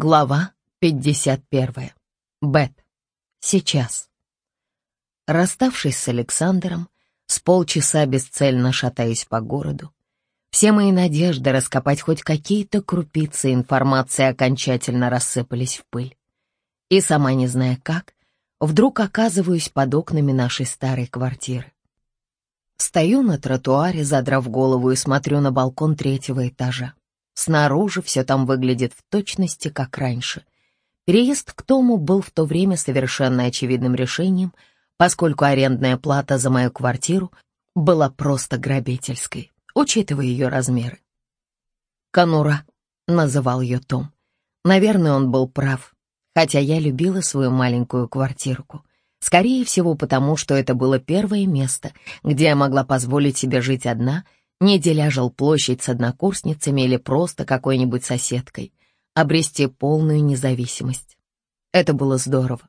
Глава 51. Бет. Сейчас. Расставшись с Александром, с полчаса бесцельно шатаюсь по городу. Все мои надежды раскопать хоть какие-то крупицы информации окончательно рассыпались в пыль. И сама не зная как, вдруг оказываюсь под окнами нашей старой квартиры. Стою на тротуаре, задрав голову и смотрю на балкон третьего этажа. Снаружи все там выглядит в точности, как раньше. Переезд к Тому был в то время совершенно очевидным решением, поскольку арендная плата за мою квартиру была просто грабительской, учитывая ее размеры. «Конура», — называл ее Том. Наверное, он был прав, хотя я любила свою маленькую квартирку. Скорее всего, потому что это было первое место, где я могла позволить себе жить одна — не деля жилплощадь с однокурсницами или просто какой-нибудь соседкой, обрести полную независимость. Это было здорово.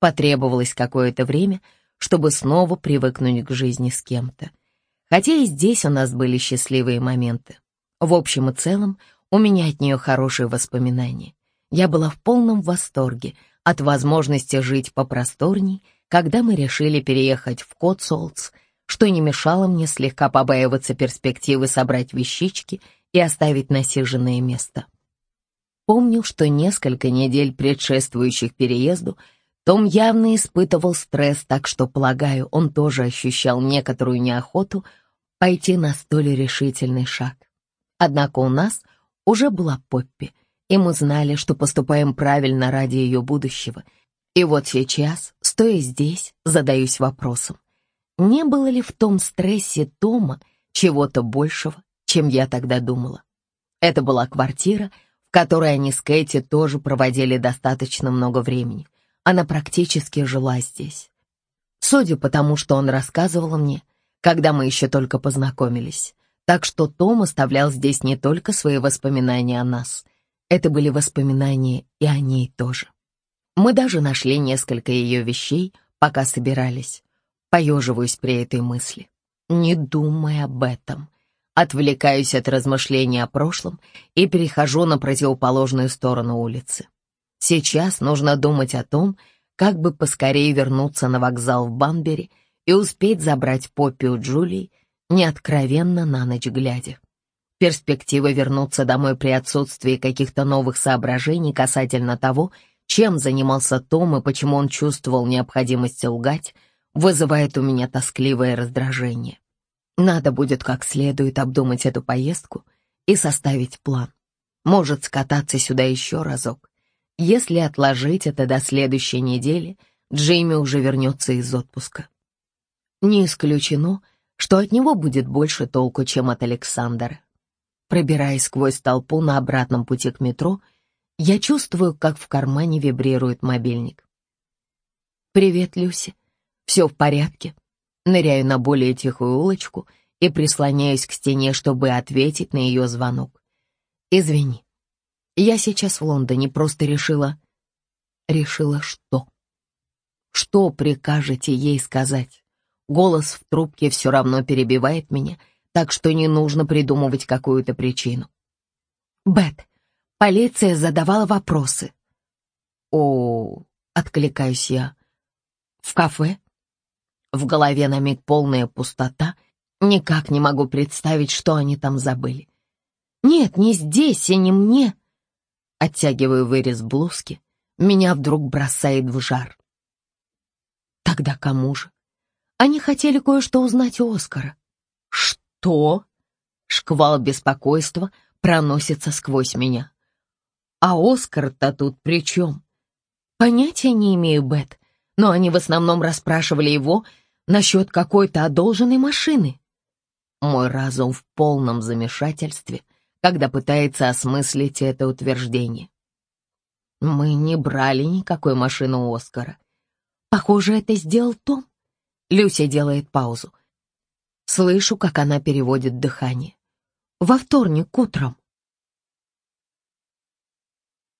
Потребовалось какое-то время, чтобы снова привыкнуть к жизни с кем-то. Хотя и здесь у нас были счастливые моменты. В общем и целом, у меня от нее хорошие воспоминания. Я была в полном восторге от возможности жить попросторней, когда мы решили переехать в Котсолтс что не мешало мне слегка побаиваться перспективы собрать вещички и оставить насиженное место. Помню, что несколько недель предшествующих переезду том явно испытывал стресс, так что, полагаю, он тоже ощущал некоторую неохоту пойти на столь решительный шаг. Однако у нас уже была Поппи, и мы знали, что поступаем правильно ради ее будущего. И вот сейчас, стоя здесь, задаюсь вопросом, не было ли в том стрессе Тома чего-то большего, чем я тогда думала? Это была квартира, в которой они с Кэти тоже проводили достаточно много времени. Она практически жила здесь. Судя по тому, что он рассказывал мне, когда мы еще только познакомились. Так что Том оставлял здесь не только свои воспоминания о нас. Это были воспоминания и о ней тоже. Мы даже нашли несколько ее вещей, пока собирались. Поеживаюсь при этой мысли. Не думай об этом. Отвлекаюсь от размышлений о прошлом и перехожу на противоположную сторону улицы. Сейчас нужно думать о том, как бы поскорее вернуться на вокзал в Банбери и успеть забрать Поппи у Джулии, неоткровенно на ночь глядя. Перспектива вернуться домой при отсутствии каких-то новых соображений касательно того, чем занимался Том и почему он чувствовал необходимость лгать, вызывает у меня тоскливое раздражение. Надо будет как следует обдумать эту поездку и составить план. Может скататься сюда еще разок. Если отложить это до следующей недели, Джейми уже вернется из отпуска. Не исключено, что от него будет больше толку, чем от Александра. Пробираясь сквозь толпу на обратном пути к метро, я чувствую, как в кармане вибрирует мобильник. «Привет, Люси», все в порядке. Ныряю на более тихую улочку и прислоняюсь к стене, чтобы ответить на ее звонок. Извини, я сейчас в Лондоне, просто решила... Решила что? Что прикажете ей сказать? Голос в трубке все равно перебивает меня, так что не нужно придумывать какую-то причину. Бет, полиция задавала вопросы. О, откликаюсь я. В кафе? В голове на миг полная пустота. Никак не могу представить, что они там забыли. Нет, не здесь и не мне. Оттягиваю вырез блузки. Меня вдруг бросает в жар. Тогда кому же? Они хотели кое-что узнать у Оскара. Что? Шквал беспокойства проносится сквозь меня. А Оскар-то тут при чем? Понятия не имею, Бет, но они в основном расспрашивали его, насчет какой-то одолженной машины. Мой разум в полном замешательстве, когда пытается осмыслить это утверждение. Мы не брали никакой машины у Оскара. Похоже, это сделал Том. Люся делает паузу. Слышу, как она переводит дыхание. Во вторник утром.